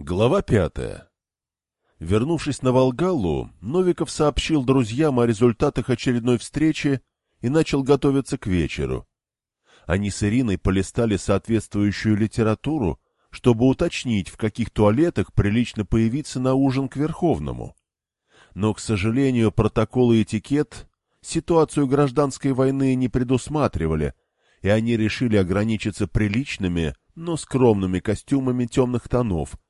Глава пятая. Вернувшись на Волгалу, Новиков сообщил друзьям о результатах очередной встречи и начал готовиться к вечеру. Они с Ириной полистали соответствующую литературу, чтобы уточнить, в каких туалетах прилично появиться на ужин к Верховному. Но, к сожалению, протокол и этикет ситуацию гражданской войны не предусматривали, и они решили ограничиться приличными, но скромными костюмами темных тонов —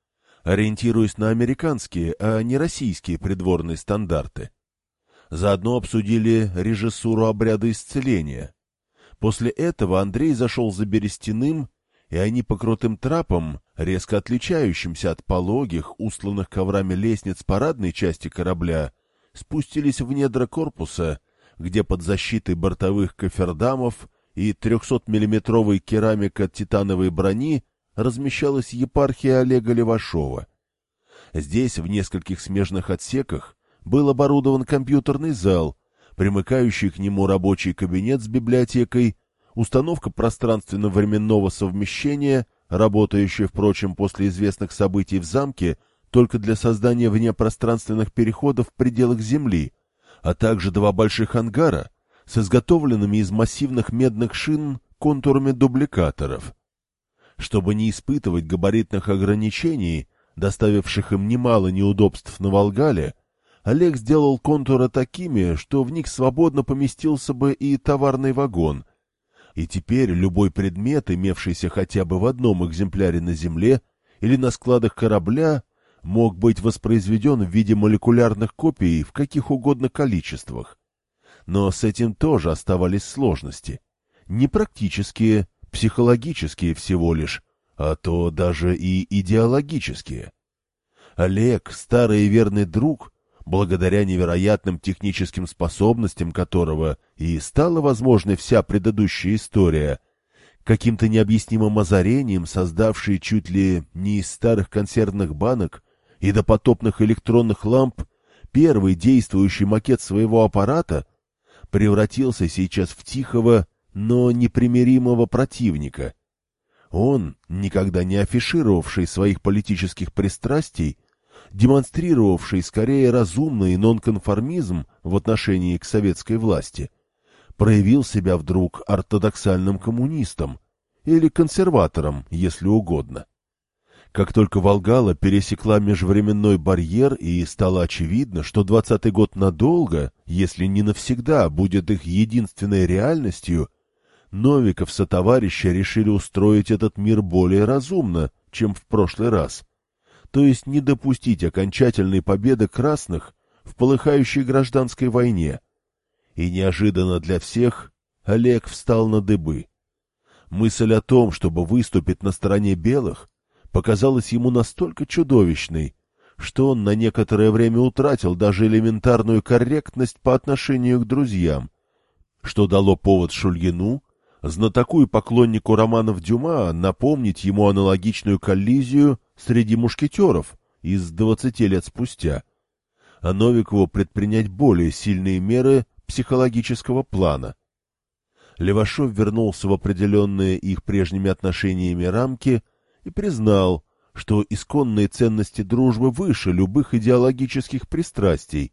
ориентируясь на американские, а не российские придворные стандарты. Заодно обсудили режиссуру обряда исцеления. После этого Андрей зашел за Берестяным, и они по крутым трапам, резко отличающимся от пологих, устланных коврами лестниц парадной части корабля, спустились в недра корпуса, где под защитой бортовых кофердамов и 300-миллиметровой керамика титановой брони размещалась епархия Олега Левашова. Здесь, в нескольких смежных отсеках, был оборудован компьютерный зал, примыкающий к нему рабочий кабинет с библиотекой, установка пространственно-временного совмещения, работающая, впрочем, после известных событий в замке, только для создания внепространственных переходов в пределах Земли, а также два больших ангара с изготовленными из массивных медных шин контурами дубликаторов. Чтобы не испытывать габаритных ограничений, доставивших им немало неудобств на Волгале, Олег сделал контуры такими, что в них свободно поместился бы и товарный вагон. И теперь любой предмет, имевшийся хотя бы в одном экземпляре на Земле или на складах корабля, мог быть воспроизведен в виде молекулярных копий в каких угодно количествах. Но с этим тоже оставались сложности. Непрактические, психологические всего лишь, а то даже и идеологические. Олег, старый и верный друг, благодаря невероятным техническим способностям которого и стала возможной вся предыдущая история, каким-то необъяснимым озарением создавший чуть ли не из старых консервных банок и допотопных электронных ламп первый действующий макет своего аппарата, превратился сейчас в тихого, но непримиримого противника. Он, никогда не афишировавший своих политических пристрастий, демонстрировавший скорее разумный нонконформизм в отношении к советской власти, проявил себя вдруг ортодоксальным коммунистом или консерватором, если угодно. Как только Волгала пересекла межвременной барьер и стало очевидно, что двадцатый год надолго, если не навсегда, будет их единственной реальностью, Новиков со товарища решили устроить этот мир более разумно, чем в прошлый раз. То есть не допустить окончательной победы красных в полыхающей гражданской войне. И неожиданно для всех Олег встал на дыбы. Мысль о том, чтобы выступить на стороне белых, показалась ему настолько чудовищной, что он на некоторое время утратил даже элементарную корректность по отношению к друзьям, что дало повод Шульгину знатоку и поклоннику романов Дюма напомнить ему аналогичную коллизию среди мушкетеров из двадцати лет спустя, а Новикову предпринять более сильные меры психологического плана. Левашов вернулся в определенные их прежними отношениями рамки и признал, что исконные ценности дружбы выше любых идеологических пристрастий,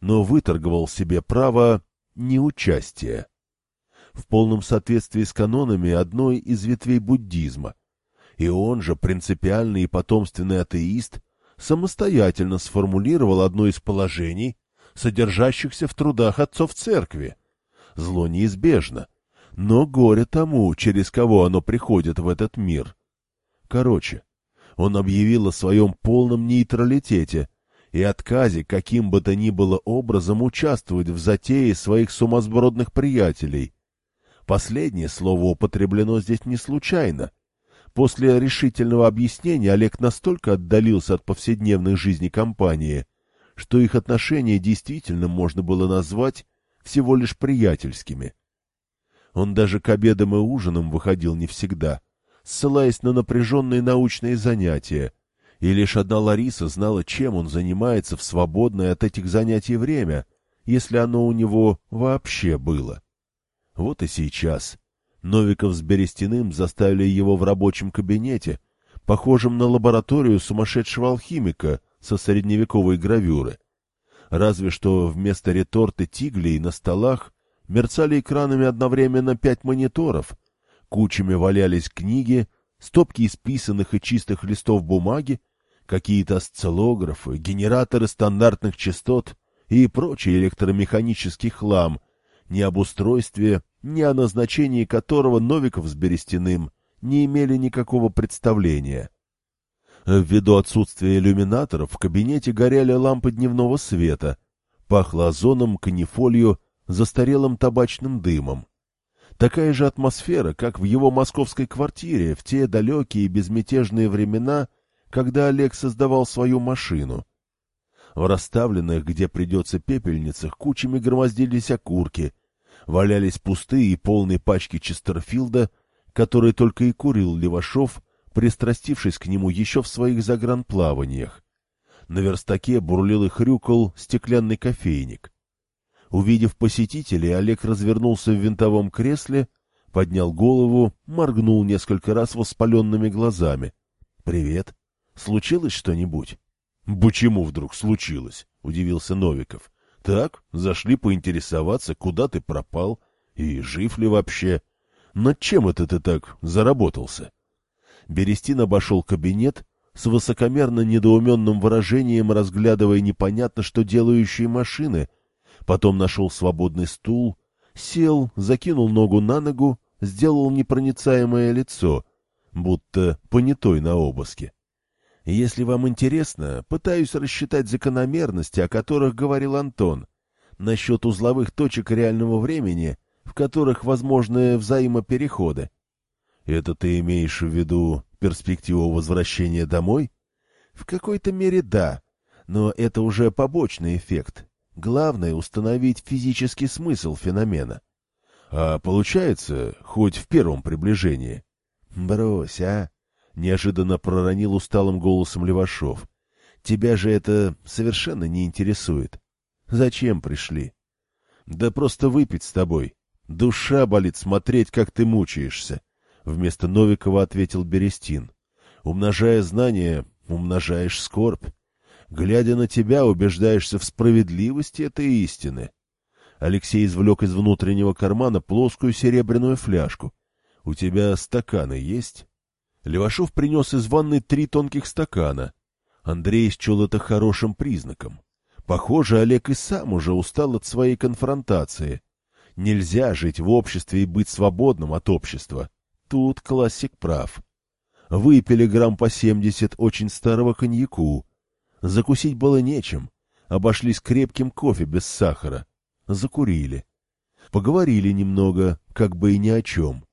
но выторговал себе право неучастия в полном соответствии с канонами одной из ветвей буддизма. И он же, принципиальный и потомственный атеист, самостоятельно сформулировал одно из положений, содержащихся в трудах отцов церкви. Зло неизбежно, но горе тому, через кого оно приходит в этот мир. Короче, он объявил о своем полном нейтралитете и отказе каким бы то ни было образом участвовать в затее своих сумасбродных приятелей, Последнее слово употреблено здесь не случайно. После решительного объяснения Олег настолько отдалился от повседневной жизни компании, что их отношения действительно можно было назвать всего лишь приятельскими. Он даже к обедам и ужинам выходил не всегда, ссылаясь на напряженные научные занятия, и лишь одна Лариса знала, чем он занимается в свободное от этих занятий время, если оно у него вообще было. Вот и сейчас. Новиков с Берестяным заставили его в рабочем кабинете похожим на лабораторию сумасшедшего алхимика со средневековой гравюры. Разве что вместо реторты тиглей на столах мерцали экранами одновременно пять мониторов, кучами валялись книги, стопки исписанных и чистых листов бумаги, какие-то осциллографы, генераторы стандартных частот и прочий электромеханический хлам, ни об устройстве, ни о назначении которого Новиков с Берестяным не имели никакого представления. Ввиду отсутствия иллюминаторов в кабинете горели лампы дневного света, пахло озоном, канифолью, застарелым табачным дымом. Такая же атмосфера, как в его московской квартире в те далекие безмятежные времена, когда Олег создавал свою машину. В расставленных, где придется пепельницах, кучами громоздились окурки, валялись пустые и полные пачки Честерфилда, которые только и курил Левашов, пристрастившись к нему еще в своих загранплаваниях. На верстаке бурлил и хрюкал стеклянный кофейник. Увидев посетителей, Олег развернулся в винтовом кресле, поднял голову, моргнул несколько раз воспаленными глазами. — Привет. Случилось что-нибудь? — Почему вдруг случилось? — удивился Новиков. — Так, зашли поинтересоваться, куда ты пропал и жив ли вообще. Над чем это ты так заработался? Берестин обошел кабинет, с высокомерно недоуменным выражением разглядывая непонятно что делающие машины, потом нашел свободный стул, сел, закинул ногу на ногу, сделал непроницаемое лицо, будто понятой на обыске. Если вам интересно, пытаюсь рассчитать закономерности, о которых говорил Антон, насчет узловых точек реального времени, в которых возможны взаимопереходы. Это ты имеешь в виду перспективу возвращения домой? В какой-то мере да, но это уже побочный эффект. Главное — установить физический смысл феномена. А получается, хоть в первом приближении. Брось, а! Неожиданно проронил усталым голосом Левашов. Тебя же это совершенно не интересует. Зачем пришли? Да просто выпить с тобой. Душа болит смотреть, как ты мучаешься. Вместо Новикова ответил Берестин. Умножая знания, умножаешь скорбь. Глядя на тебя, убеждаешься в справедливости этой истины. Алексей извлек из внутреннего кармана плоскую серебряную фляжку. — У тебя стаканы есть? Левашов принес из ванной три тонких стакана. Андрей счел это хорошим признаком. Похоже, Олег и сам уже устал от своей конфронтации. Нельзя жить в обществе и быть свободным от общества. Тут классик прав. Выпили грамм по семьдесят очень старого коньяку. Закусить было нечем. Обошлись крепким кофе без сахара. Закурили. Поговорили немного, как бы и ни о чем.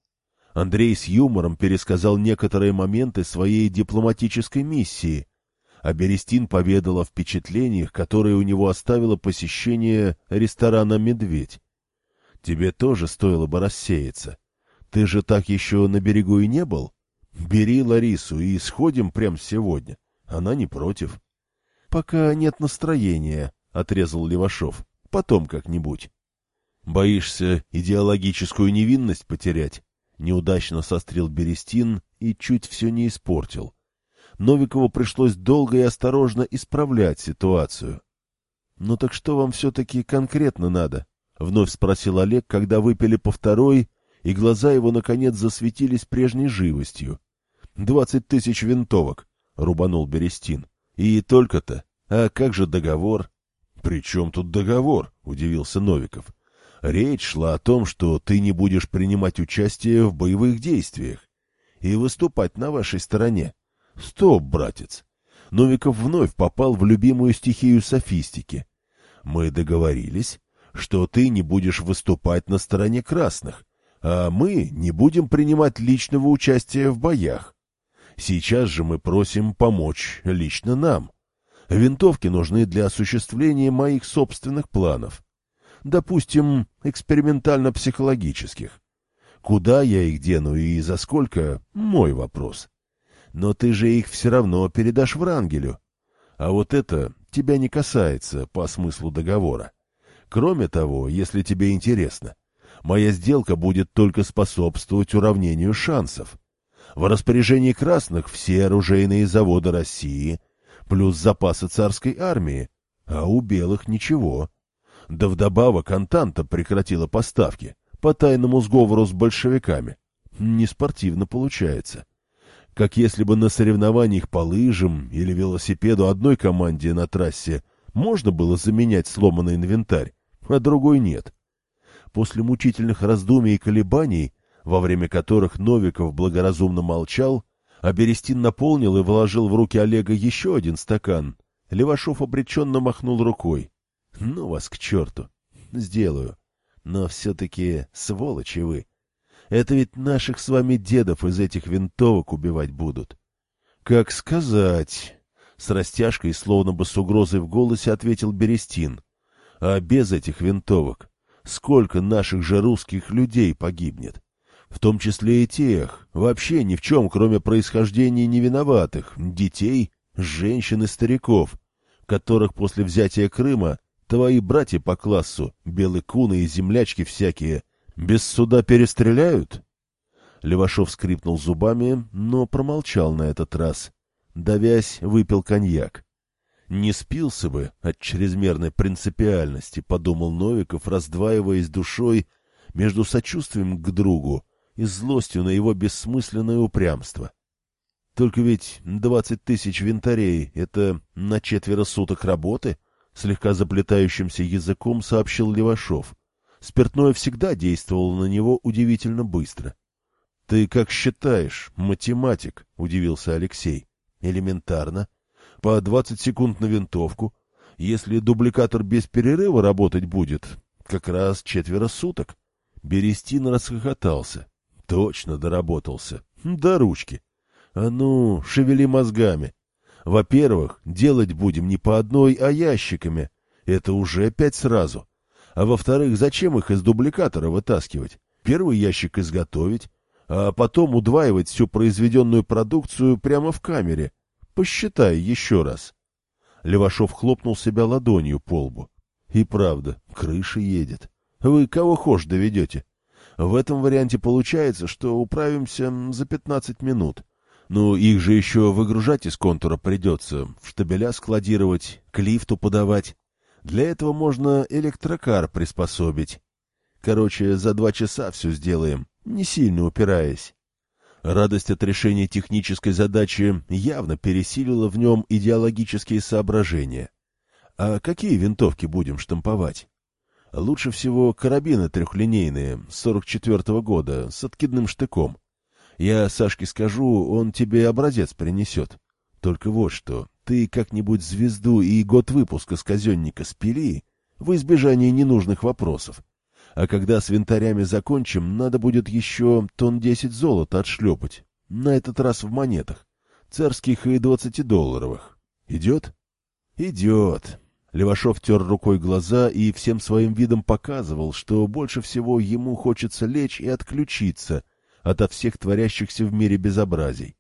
Андрей с юмором пересказал некоторые моменты своей дипломатической миссии, а Берестин поведал о впечатлениях, которые у него оставило посещение ресторана «Медведь». Тебе тоже стоило бы рассеяться. Ты же так еще на берегу и не был? Бери Ларису и сходим прямо сегодня. Она не против. — Пока нет настроения, — отрезал Левашов. — Потом как-нибудь. — Боишься идеологическую невинность потерять? Неудачно сострил Берестин и чуть все не испортил. Новикову пришлось долго и осторожно исправлять ситуацию. — Ну так что вам все-таки конкретно надо? — вновь спросил Олег, когда выпили по второй и глаза его, наконец, засветились прежней живостью. — Двадцать тысяч винтовок, — рубанул Берестин. — И только-то. А как же договор? — При чем тут договор? — удивился Новиков. — Речь шла о том, что ты не будешь принимать участие в боевых действиях и выступать на вашей стороне. Стоп, братец! Новиков вновь попал в любимую стихию софистики. Мы договорились, что ты не будешь выступать на стороне красных, а мы не будем принимать личного участия в боях. Сейчас же мы просим помочь лично нам. Винтовки нужны для осуществления моих собственных планов. Допустим, экспериментально-психологических. Куда я их дену и за сколько — мой вопрос. Но ты же их все равно передашь Врангелю. А вот это тебя не касается по смыслу договора. Кроме того, если тебе интересно, моя сделка будет только способствовать уравнению шансов. В распоряжении красных все оружейные заводы России, плюс запасы царской армии, а у белых ничего. Да вдобавок Антанта прекратила поставки по тайному сговору с большевиками. Неспортивно получается. Как если бы на соревнованиях по лыжам или велосипеду одной команде на трассе можно было заменять сломанный инвентарь, а другой нет. После мучительных раздумий и колебаний, во время которых Новиков благоразумно молчал, а Берестин наполнил и вложил в руки Олега еще один стакан, Левашов обреченно махнул рукой. — Ну вас к черту! Сделаю. Но все-таки сволочи вы. Это ведь наших с вами дедов из этих винтовок убивать будут. — Как сказать... С растяжкой, словно бы с угрозой в голосе, ответил Берестин. — А без этих винтовок сколько наших же русских людей погибнет? В том числе и тех, вообще ни в чем, кроме происхождения невиноватых, детей, женщин и стариков, которых после взятия Крыма твои братья по классу, белые куны и землячки всякие, без суда перестреляют? Левашов скрипнул зубами, но промолчал на этот раз. Давясь, выпил коньяк. Не спился бы от чрезмерной принципиальности, подумал Новиков, раздваиваясь душой между сочувствием к другу и злостью на его бессмысленное упрямство. Только ведь двадцать тысяч винтарей — это на четверо суток работы, — слегка заплетающимся языком сообщил Левашов. Спиртное всегда действовало на него удивительно быстро. — Ты как считаешь, математик? — удивился Алексей. — Элементарно. По двадцать секунд на винтовку. Если дубликатор без перерыва работать будет, как раз четверо суток. Берестин расхохотался. Точно доработался. До ручки. А ну, шевели мозгами. Во-первых, делать будем не по одной, а ящиками. Это уже пять сразу. А во-вторых, зачем их из дубликатора вытаскивать? Первый ящик изготовить, а потом удваивать всю произведенную продукцию прямо в камере. Посчитай еще раз. Левашов хлопнул себя ладонью по лбу. И правда, крыша едет. Вы кого хошь доведете. В этом варианте получается, что управимся за пятнадцать минут. Ну, их же еще выгружать из контура придется, в штабеля складировать, к лифту подавать. Для этого можно электрокар приспособить. Короче, за два часа все сделаем, не сильно упираясь. Радость от решения технической задачи явно пересилила в нем идеологические соображения. А какие винтовки будем штамповать? Лучше всего карабины трехлинейные, 44-го года, с откидным штыком. Я Сашке скажу, он тебе образец принесет. Только вот что, ты как-нибудь звезду и год выпуска с казенника спили, в избежание ненужных вопросов. А когда с винтарями закончим, надо будет еще тон десять золота отшлепать. На этот раз в монетах. Царских и двадцатидолларовых. Идет? Идет. Левашов тер рукой глаза и всем своим видом показывал, что больше всего ему хочется лечь и отключиться — ото всех творящихся в мире безобразий.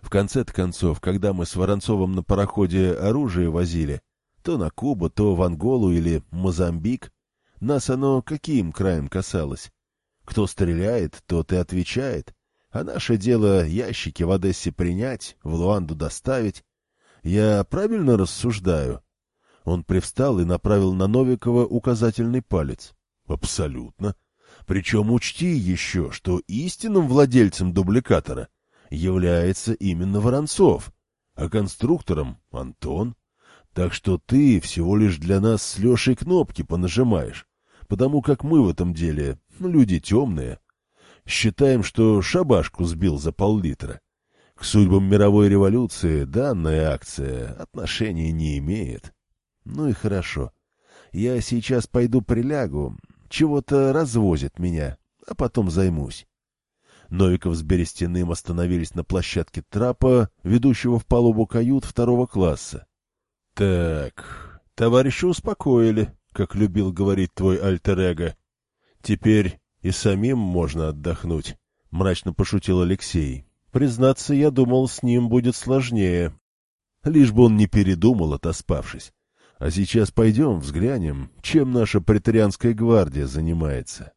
В конце-то концов, когда мы с Воронцовым на пароходе оружие возили, то на Кубу, то в Анголу или Мозамбик, нас оно каким краем касалось? Кто стреляет, тот и отвечает, а наше дело ящики в Одессе принять, в Луанду доставить. Я правильно рассуждаю? Он привстал и направил на Новикова указательный палец. — Абсолютно. — причем учти еще, что истинным владельцем дубликатора является именно Воронцов, а конструктором — Антон. Так что ты всего лишь для нас с Лешей кнопки понажимаешь, потому как мы в этом деле ну, люди темные. Считаем, что шабашку сбил за пол-литра. К судьбам мировой революции данная акция отношения не имеет. Ну и хорошо. Я сейчас пойду прилягу, чего-то развозит меня, а потом займусь. Новиков с Берестяным остановились на площадке трапа, ведущего в палубу кают второго класса. — Так, товарищи успокоили, как любил говорить твой альтер-эго. Теперь и самим можно отдохнуть, — мрачно пошутил Алексей. Признаться, я думал, с ним будет сложнее. Лишь бы он не передумал, отоспавшись. А сейчас пойдем взглянем, чем наша претарианская гвардия занимается.